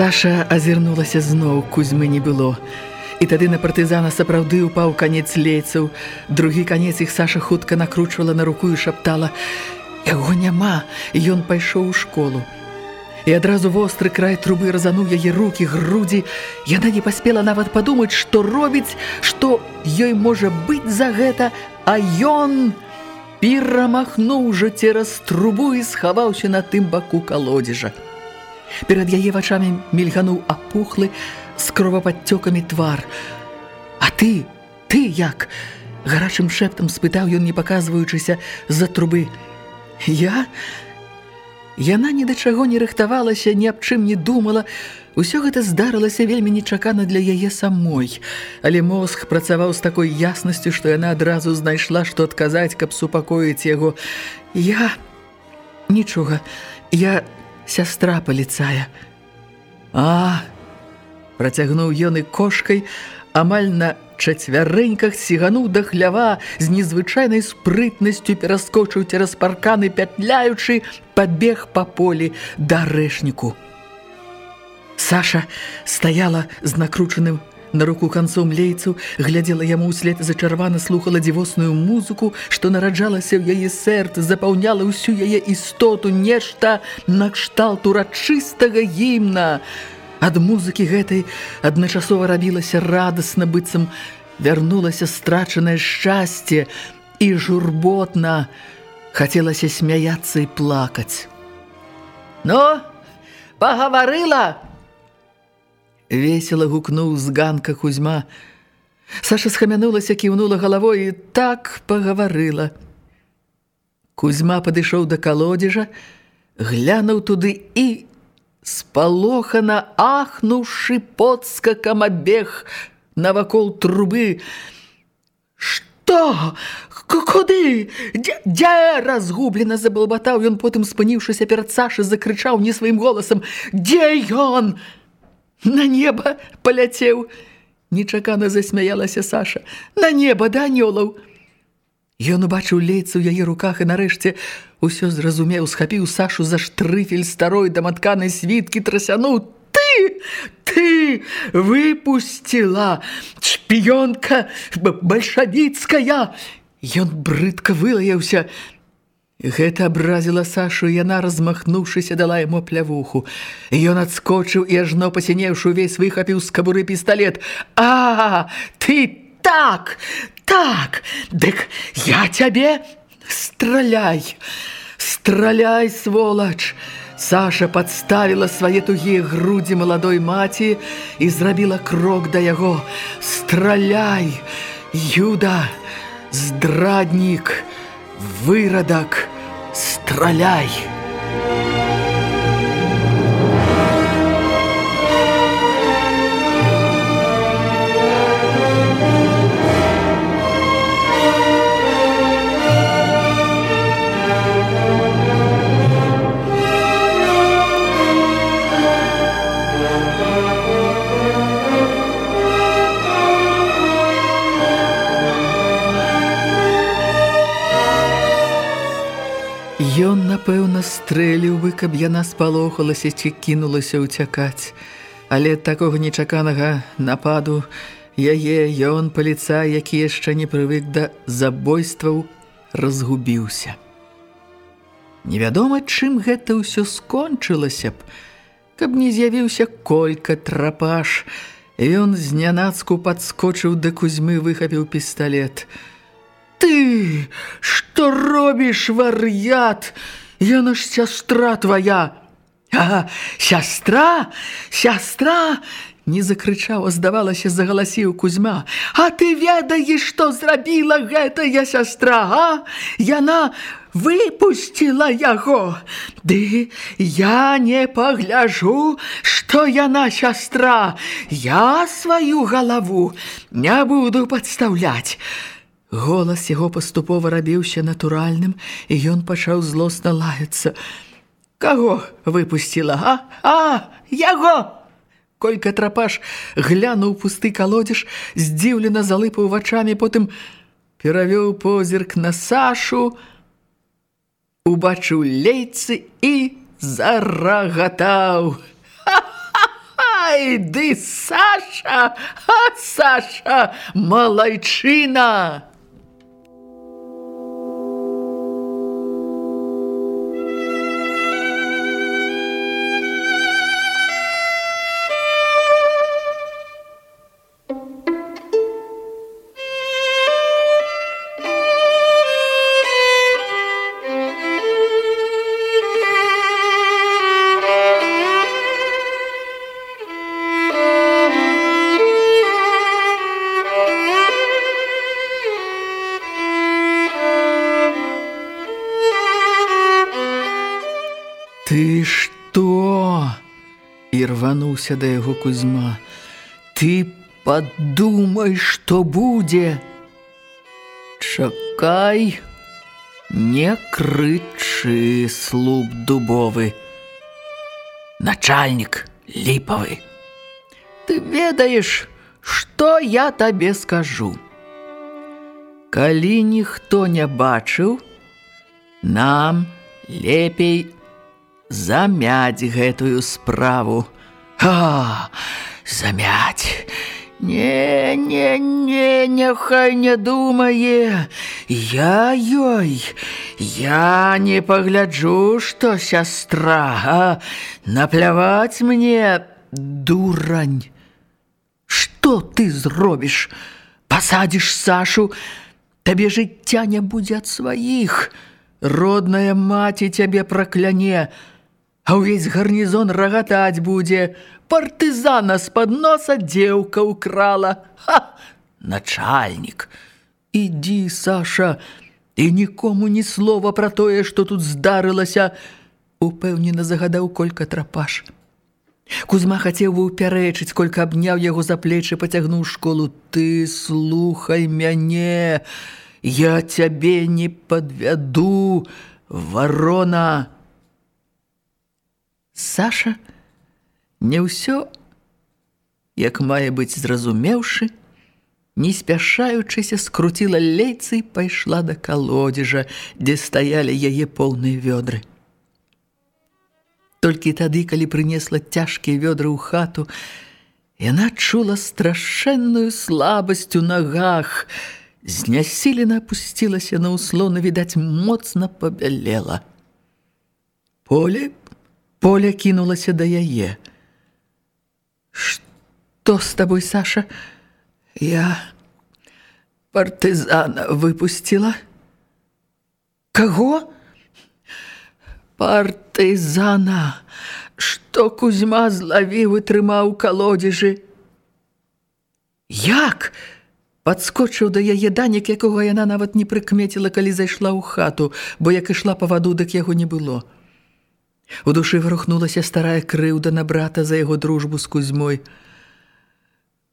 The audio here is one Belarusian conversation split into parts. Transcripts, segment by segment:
Саша азірнулася зноў, кузьмы не было. І тады на партызана сапраўды ўпаў канец лейцаў. Другі канец іх Саша хутка накручвала на руку і шаптала: « Яго няма, ён пайшоў у школу. І адразу востры край трубы разануў яе рукі, грудзі. Яна не паспела нават падумаць, што робіць, што ёй можа быць за гэта, а ён перамахнуў жа цераз трубу і схаваўся на тым баку калодзежа. Перад яе вачамі мільгануў апухлы з кровападцёкамі твар. А ты, ты як? Гарачым шэптам спытаў ён, не паказваючыся з-за трубы. Я? Яна ні да чаго не рыхтавалася, ні аб чым не думала. Усё гэта здарылася вельмі нечакана для яе самой. Але мозг працаваў з такой яснасцю, што яна адразу знайшла, што адказаць, каб супакоіць яго. Я... Нічога. Я сястра паліцая. А, працягнуў ён і кошкай, амаль на чацвярэньках сігануў да хлява з незвычайнай спрытнасцю пераскочыў цераз парканы, пятляючы, падбег па полі да рэшніку. Саша стаяла з накручаным На руку канцом лейцу глядзела яму ўслед зачарвана слухала дзівосную музыку, што нараджалася ў яе сэрт, запаўняла ўсю яе істоту нешта накшталт урачыстага гімна. Ад музыкі гэтай адначасова рабілася радасна быццам вярнулася страчанае шчасце і журботна хацелася смяяцца і плакаць. Но пагаварыла, Весела гукнуў з ганка Кузьма. Саша схамянулася, кіўнула галавой і так пагаварыла. Кузьма падышоў да калодзежа, глянуў туды і спалохана ахнуўшы подскакам абег навакол трубы. Што? Куды? Дзе разгублена забалбатаў ён, потым спыніўшыся перад Сашы, закрычаў не сваім голасам: Дзе ён? На неба паляцеў. Нечакана засмяялася Саша. На неба да анёлаў. Ён убачыў лейцы ў яе руках і нарэшце усё зразумеў, схапіў Сашу за штрыфель старой даматканай світкі, трасянуў: Ты! Ты выпусціла! Шпіёнка бальшавіцкая! Ён брыдка вылаяўся. Гэта абразіла Сашу, яна, размахнуўшыся, дала яму плявуху. Ён адскочыў і ажно пасінеўшы увесь выхапіў з кабуры пісталет. А, ты так, так, дык я цябе страляй, страляй, сволач. Саша падставіла свае тугія грудзі маладой маці і зрабіла крок да яго. Страляй, Юда, здраднік, вырадак, страляй! Напэўна, стрэліў бы, каб яна спалохалася ці кінулася ўцякаць. Але такога нечаканага нападу яе ён паліцай, які яшчэ не прывык да забойстваў, разгубіўся. Невядома, чым гэта ўсё скончылася б, каб не з'явіўся колька трапаш. Ён знянацку падскочыў да кузьмы, выхапіў пісталет – ты, што робіш, вар'ят? Яна ж сястра твая. А, сястра, сястра, не закрычаў, здавалася, загаласіў Кузьма. А ты ведаеш, што зрабіла гэтая сястра, а? Яна выпусціла яго. Ды я не пагляжу, што яна сястра. Я сваю галаву не буду падстаўляць. Голас яго паступова рабіўся натуральным, і ён пачаў злосна лаяцца. Каго выпусціла, а? А, яго! Колька трапаш глянуў пусты калодзеж, здзіўлена залыпаў вачамі, потым перавёў позірк на Сашу, убачыў лейцы і зарагатаў. Ай, ды Саша, а Саша, малайчына! Рвануўся да яго кузьма. Ты падумай, што будзе. Чакай, не крычы, слуп дубовы. Начальнік ліпавы. Ты ведаеш, што я табе скажу. Калі ніхто не бачыў, нам лепей замяць гэтую справу. А, замяць. Не, не, не, няхай не думае. Я ёй, я не пагляджу, што сястра, а напляваць мне, дурань. Што ты зробіш? Пасадзіш Сашу, табе жыцця не будзе ад сваіх. Родная маці цябе пракляне, А ўвесь гарнізон рагатаць будзе. Партызана з-пад носа дзеўка ўкрала. Ха! Начальнік. Ідзі, Саша, і нікому ні слова пра тое, што тут здарылася, упэўнена загадаў колька трапаш. Кузьма хацеў бы ўпярэчыць, колька абняў яго за плечы, пацягнуў школу. Ты слухай мяне, я цябе не падвяду, варона. Саша не ўсё, як мае быць зразумеўшы, не спяшаючыся скруціла лейцы і пайшла да калодзежа, дзе стаялі яе поўныя вёдры. Толькі тады, калі прынесла цяжкія вёдры ў хату, яна чула страшэнную слабасць у нагах, знясілена апусцілася на ўслоны, відаць, моцна пабялела. Поле Поля кінулася да яе. Што з табой, Саша? Я партызана выпусціла. Каго? Партызана, што Кузьма злавіў і трымаў калодзежы. Як? Падскочыў да яе данік, якога яна нават не прыкмеціла, калі зайшла ў хату, бо як ішла па ваду, дык яго не было. У душы варухнулася старая крыўда на брата за яго дружбу з кузьмой.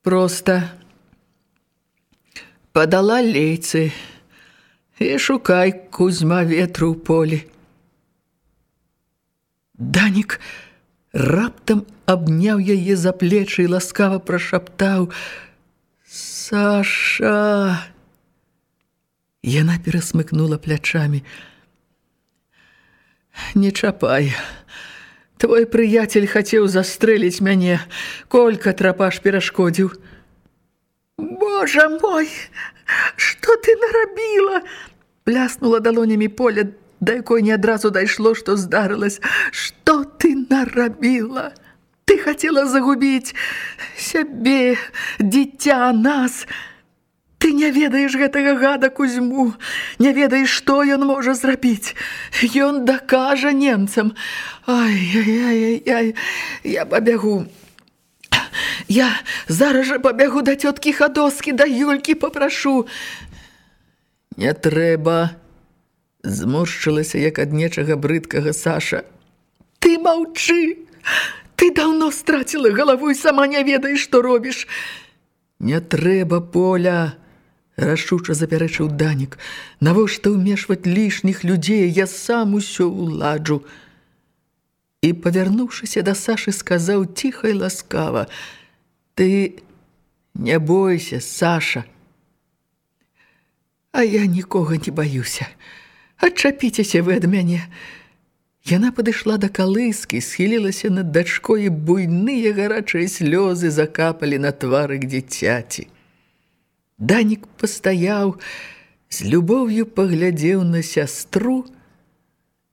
Проста падала лейцы і шукай кузьма ветру ў полі. Данік раптам абняў яе за плечы і ласкава прашаптаў: « Саша! Яна перасмыкнула плячамі. Не чапай. Твой прыяцель хацеў застрэліць мяне, колька трапаш перашкодзіў. Божа мой, што ты нарабіла? Пляснула далонямі поля, да якой не адразу дайшло, што здарылася. Што ты нарабіла? Ты хацела загубіць сябе, дзіця нас. Ты не ведаеш гэтага гада кузьму, не ведаеш, што ён можа зрабіць. Ён дакажа немцам. Ай-яй-яй-яй, я пабягу. Я зараз жа пабягу да цёткі Хадоскі, да Юлькі папрашу. Не трэба. Зморшчылася, як ад нечага брыдкага Саша. Ты маўчы. Ты даўно страціла галаву і сама не ведаеш, што робіш. Не трэба, Поля. Рашуча запярэчыў Данік. Навошта ўмешваць лішніх людзей, я сам усё ўладжу. І, павярнуўшыся да Сашы, сказаў ціха і ласкава: « Ты не бойся, Саша. А я нікога не баюся. Адчапіцеся вы ад мяне. Яна падышла да калыскі, схілілася над дачкой, і буйныя гарачыя слёзы закапалі на тварык дзіцяці. Данік пастаяў, з любоўю паглядзеў на сястру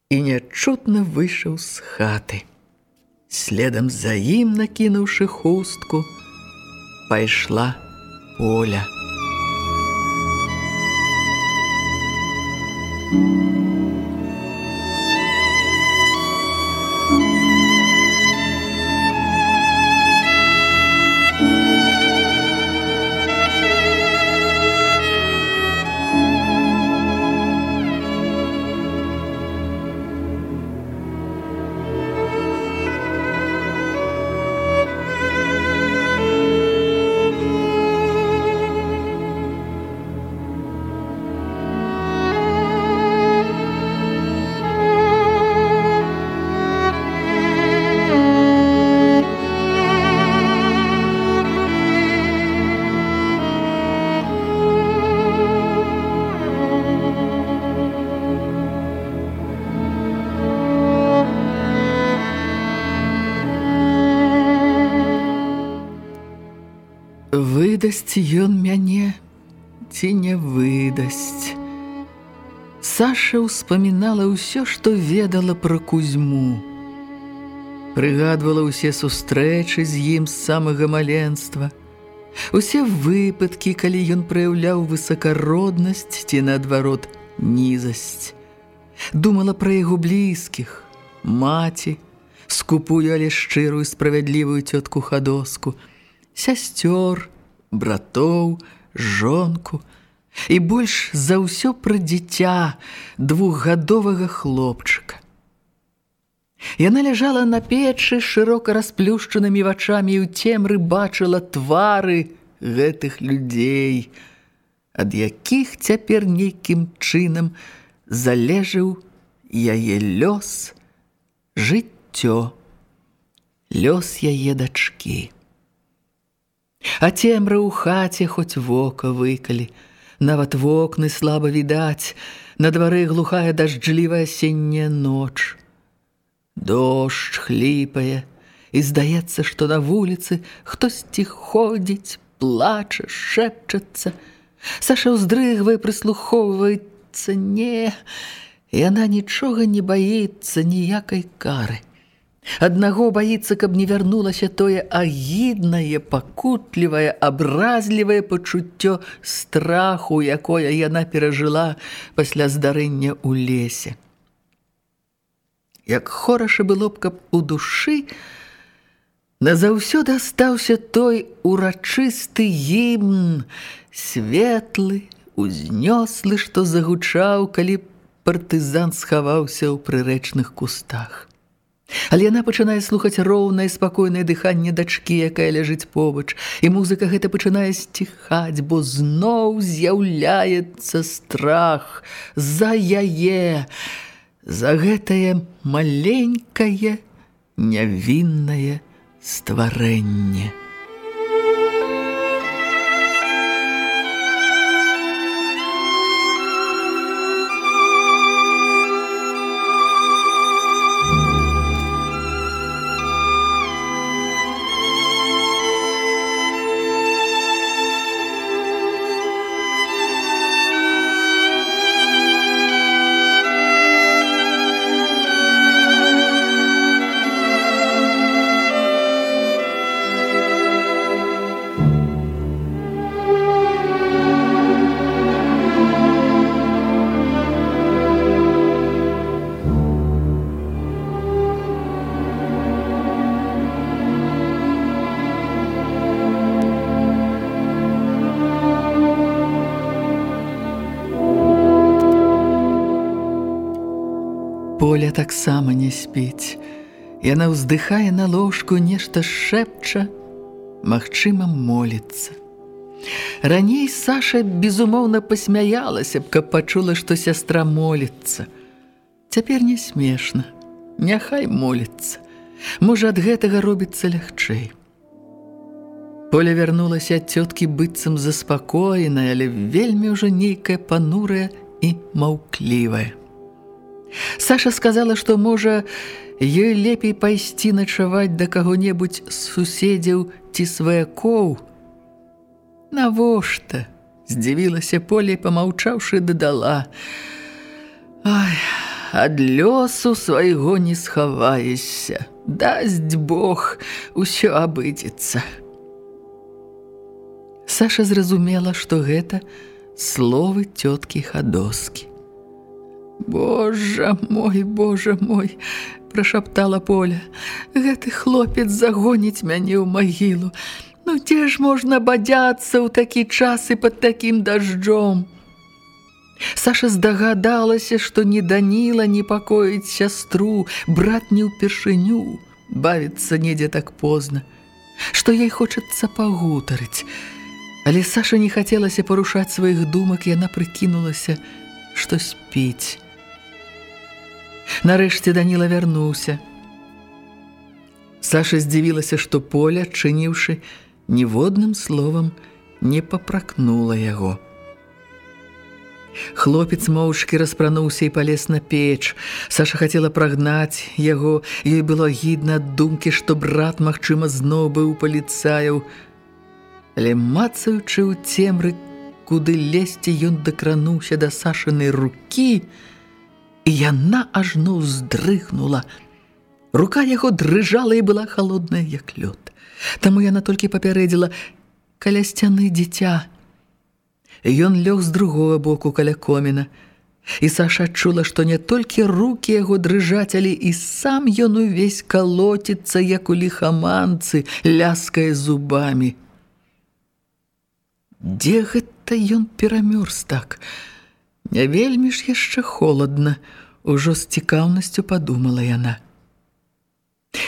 і нячутна выйшаў з хаты. Следам за ім, накінуўшы хустку, пайшла Оля. Thank you. Выдасць ён мяне ці не выдасць. Саша ўспамінала ўсё, што ведала пра кузьму. Прыгадвала ўсе сустрэчы з ім з самага маленства, усе выпадкі, калі ён праяўляў высакароднасць ці наадварот нізасць. Думала пра яго блізкіх, маці, скупую, але шчырую справядлівую цётку хадоску, сясцёр, братоў, жонку і больш за ўсё пра дзіця двухгадовага хлопчыка. Яна ляжала на печы шырока расплюшчанымі вачамі і ў цемры бачыла твары гэтых людзей, ад якіх цяпер нейкім чынам залежыў яе лёс, жыццё, лёс яе дачкі. А цемра ў хаце хоць вока выкалі. Нават вокны слаба відаць, на двары глухая дажджлівая асенняя ноч. Дождж хліпае, і здаецца, што на вуліцы хтосьці ходзіць, плача, шэпчацца. Саша ўздрыгвае, прыслухоўваецца, не, яна нічога не баіцца ніякай кары. Аднаго баіцца, каб не вярнулася тое агіднае, пакутлівае, абразлівае пачуццё страху, якое яна перажыла пасля здарэння ў лесе. Як хораша было б, каб у душы назаўсёды астаўся той урачысты гімн, светлы, узнёслы, што загучаў, калі партызан схаваўся ў прырэчных кустах. Але яна пачынае слухаць роўнае спакойнае дыханне дачкі, якая ляжыць побач, і музыка гэта пачынае сціхаць, бо зноў з'яўляецца страх за яе, за гэтае маленькае нявіннае стварэнне. Поля таксама не спіць. Яна ўздыхае на ложку, нешта шэпча, магчыма, моліцца. Раней Саша безумоўна пасмяялася б, каб пачула, што сястра моліцца. Цяпер не смешна. Няхай моліцца. Можа, ад гэтага робіцца лягчэй. Поля вярнулася ад цёткі быццам заспакоеная, але вельмі ўжо нейкая панурая і маўклівая. Саша сказала, што можа, ёй лепей пайсці начаваць да каго-небудзь з суседзяў ці сваякоў, Навошта? Здзівілася поле, памаўчаўшы дадала. Ай, ад лёсу свайго не схаваешся. Дасць Бог, усё абыдзецца. Саша зразумела, што гэта словы цёткі хадоскі. Божа мой, Божа мой, прашаптала Поля. Гэты хлопец загоніць мяне ў магілу. Ну, дзе ж можна бадзяцца ў такі час і пад такім дажджом? Саша здагадалася, што не Даніла непакоіць сястру, брат не ўпершыню, бавіцца недзе так позна, што ёй хочацца пагутарыць. Але Саша не хацелася парушаць сваіх думак, яна прыкінулася, што спіць. Нарэшце Даніла вярнуўся. Саша здзівілася, што поля, чыніўшы, ніводным словам не папракнула яго. Хлопец моўчкі распрануўся і палез на печ. Саша хацела прагнаць яго, ёй было гідна ад думкі, што брат, магчыма, зноў быў паліцаяў. Але мацаючы ў цемры, куды лезці ён дакрануўся да Сашынай рукі, і яна ажно ўздрыхнула. Рука яго дрыжала і была халодная, як лёд. Таму яна толькі папярэдзіла каля сцяны дзіця. Ён лёг з другога боку каля коміна. І Саша адчула, што не толькі рукі яго дрыжаць, але і сам ён увесь калоціцца, як у ліхаманцы, ляскае зубамі. Дзе гэта ён перамёрз так? Не вельмі ж яшчэ холадна, ужо з цікаўнасцю падумала яна.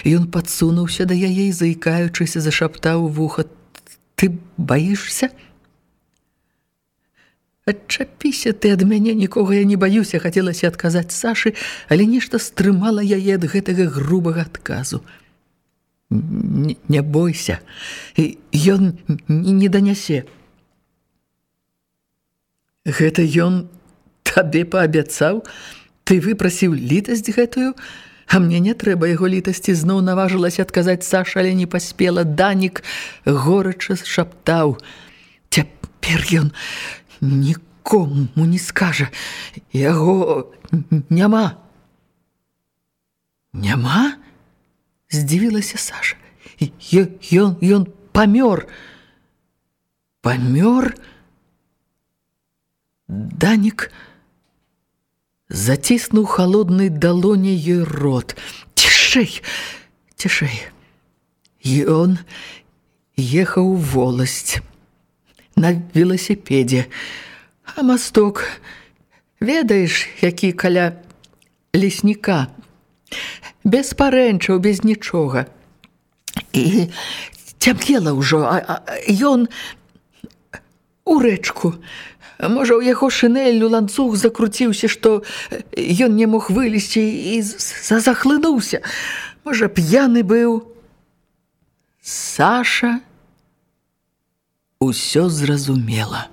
Ён падсунуўся да яе, заікаючыся, зашаптаў вуха: Ты баішся? Адчапіся ты ад мяне нікога я не баюся, хацелася адказаць Сашы, але нешта стрымала яе ад гэтага грубага адказу. Не, не бойся, ён не данясе. Гэта ён табе паабяцаў, ты выпрасіў літасць гэтую, А мне не трэба яго літасці зноў наважылася адказаць Саша, але не паспела данік горача шаптаў: Цяпер ён нікому не скажа яго няма. Няма? здзівілася Саша. Ён ён памёр. Памёр? Данік заціснуў холоднай далоне ёй рот. Цішэй, цішэй. І он ехаў у воласць на велосипедзе. А масток, ведаеш, які каля лесніка, без парэнчаў, без нічога. І цямнела ўжо, а, а ён у рэчку, Можа, у яго шынеллю ланцуг закруціўся, што ён не мог вылезці і захлынуўся. Можа, п'яны быў. Саша усё зразумела.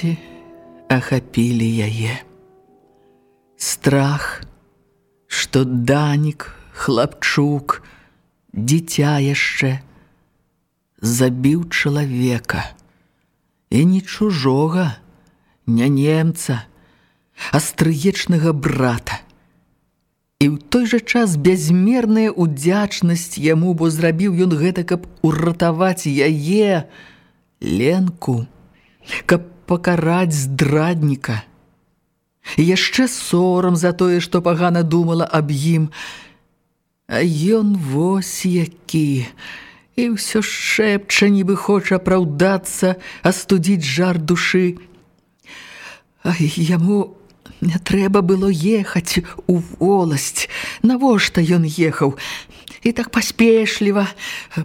Пачуцці ахапілі яе. Страх, што данік, хлапчук, дзіця яшчэ забіў чалавека і не чужога, не немца, а стрыечнага брата. І ў той жа час бязмерная ўдзячнасць яму, бо зрабіў ён гэта, каб уратаваць яе, Ленку, каб пакараць здрадніка. І яшчэ сорам за тое, што пагана думала аб ім. А ён вось які, і ўсё шэпча, нібы хоча апраўдацца, астудзіць жар душы. А яму не трэба было ехаць у воласць. Навошта ён ехаў? І так паспешліва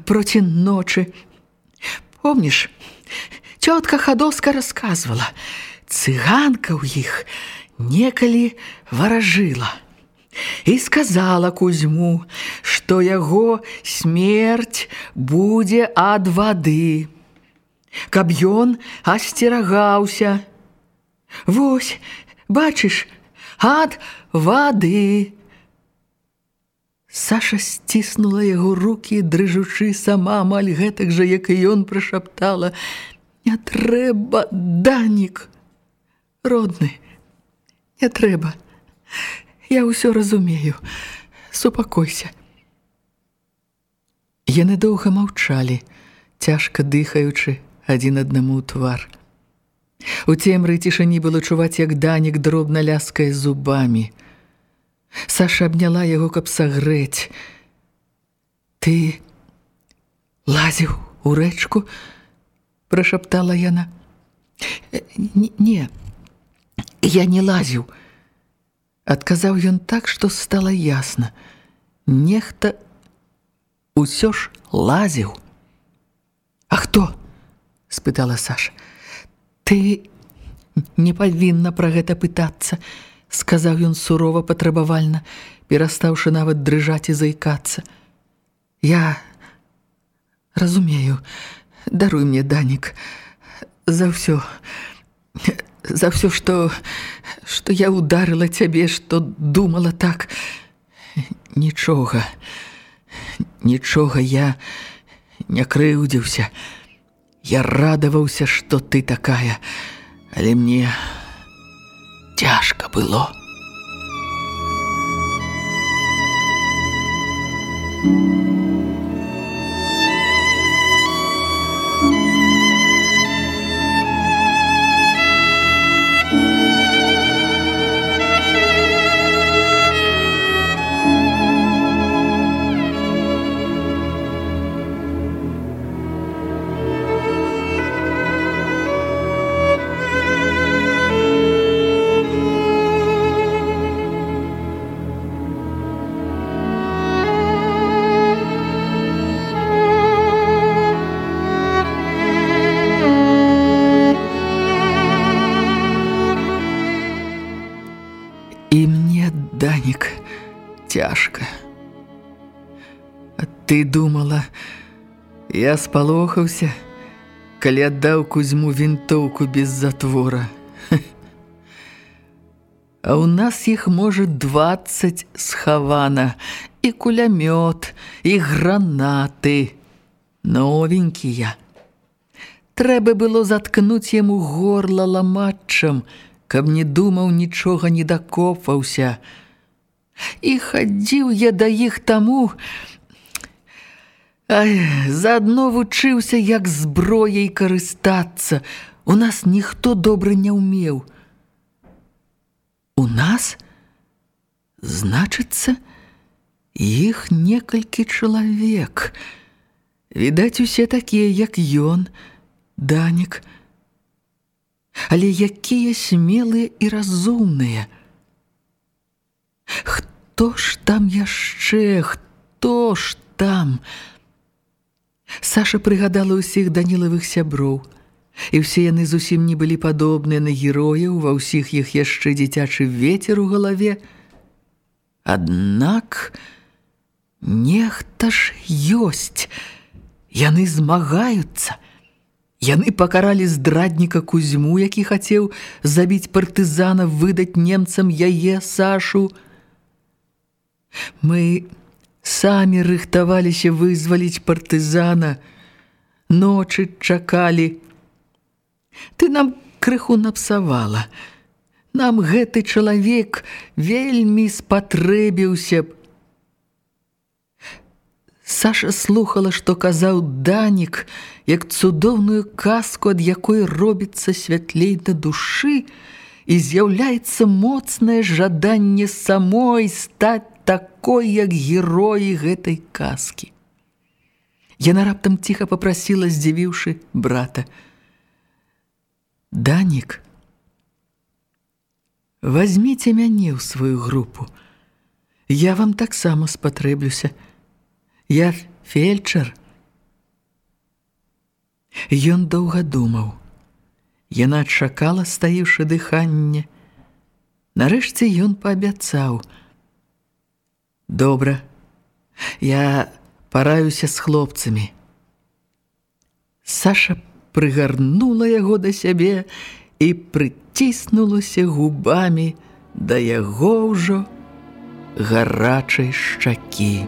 проці ночы. Помніш, цётка Хадоска расказвала, цыганка ў іх некалі варажыла. І сказала Кузьму, што яго смерць будзе ад вады. Каб ён асцерагаўся. Вось, бачыш, ад вады. Саша сціснула яго рукі, дрыжучы сама амаль гэтак жа, як і ён прашаптала: « Не трэба, данік, родны, не трэба. Я ўсё разумею. Супакойся. Яны доўга маўчалі, цяжка дыхаючы адзін аднаму ў твар. У цемры цішыні было чуваць, як данік дробна ляскае зубамі. Саша абняла яго, каб сагрэць. Ты лазіў у рэчку, прашаптала яна. Не, не, я не лазіў. Адказаў ён так, што стала ясна. Нехта ўсё ж лазіў. А хто? спытала Саша. Ты не павінна пра гэта пытацца, сказаў ён сурова патрабавальна, перастаўшы нават дрыжаць і заікацца. Я разумею, даруй мне данік за ўсё за ўсё, што што я ударыла цябе, што думала так нічога нічога я не крыўдзіўся. Я радаваўся, што ты такая, але мне цяжка было. Thank you. Ты думала, я спалохаўся, калі аддаў кузьму вінтоўку без затвора. А ў нас іх можа 20 схавана, і кулямёт, і гранаты, новенькія. Трэба было заткнуць яму горла ламатчам, каб не думаў нічога не дакопаўся. І хадзіў я да іх таму, Ай, заадно вучыўся, як зброяй карыстацца. У нас ніхто добра не ўмеў. У нас, значыцца, іх некалькі чалавек. Відаць, усе такія, як ён, данік. Але якія смелыя і разумныя. Хто ж там яшчэ, хто ж там? Саша прыгадала ўсіх данілавых сяброў. І ўсе яны зусім не былі падобныя на герояў, ва ўсіх іх яшчэ дзіцячы ветер у галаве. Аднак нехта ж ёсць. Яны змагаюцца. Яны пакаралі здрадніка кузьму, які хацеў забіць партызана, выдаць немцам яе Сашу. Мы самі рыхтаваліся вызваліць партызана, ночы чакалі. Ты нам крыху напсавала. Нам гэты чалавек вельмі спатрэбіўся б. Саша слухала, што казаў Данік, як цудоўную казку, ад якой робіцца святлей да душы, і з'яўляецца моцнае жаданне самой стаць такой, як героі гэтай казкі. Яна раптам ціха папрасіла, здзівіўшы брата. Данік, возьміце мяне ў сваю групу. Я вам таксама спатрэблюся. Я фельчар. Ён доўга думаў. Яна чакала, стаіўшы дыханне. Нарэшце ён паабяцаў: « Добра, я параюся з хлопцамі. Саша прыгарнула яго да сябе і прыціснулася губамі да яго ўжо гарачай шчакі.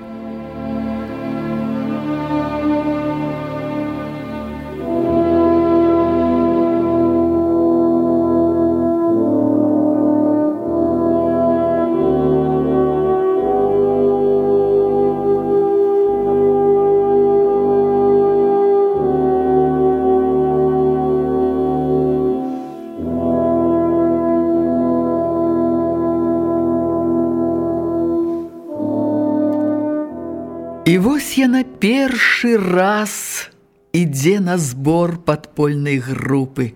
Першы раз ідзе на збор падпольнай групы.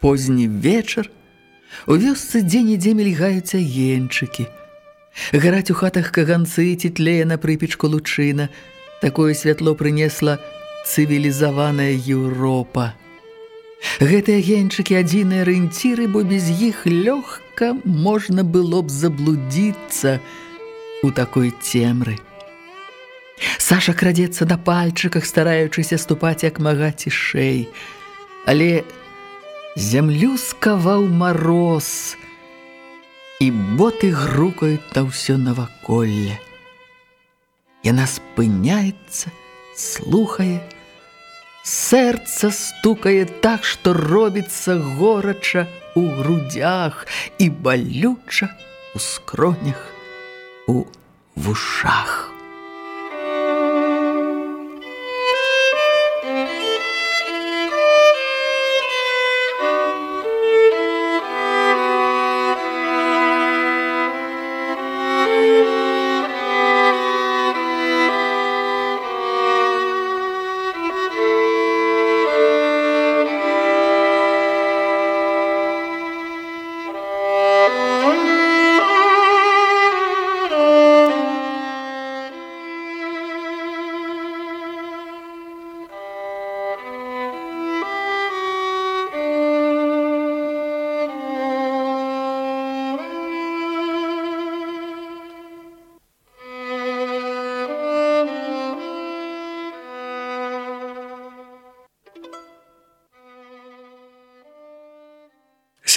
Позні вечар у вёсцы дзе-нідзе мільгаюць агеньчыкі. Гараць у хатах каганцы ці тлее на прыпечку лучына. Такое святло прынесла цывілізаваная Еўропа. Гэтыя агеньчыкі адзіныя арыенціры, бо без іх лёгка можна было б заблудзіцца у такой цемры. Саша крадзецца на пальчыках, стараючыся ступаць як мага цішэй. Але зямлю скаваў мароз, і боты грукаюць на ўсё наваколле. Яна спыняецца, слухае, сэрца стукае так, што робіцца горача у грудях і балюча у скронях, у вушах.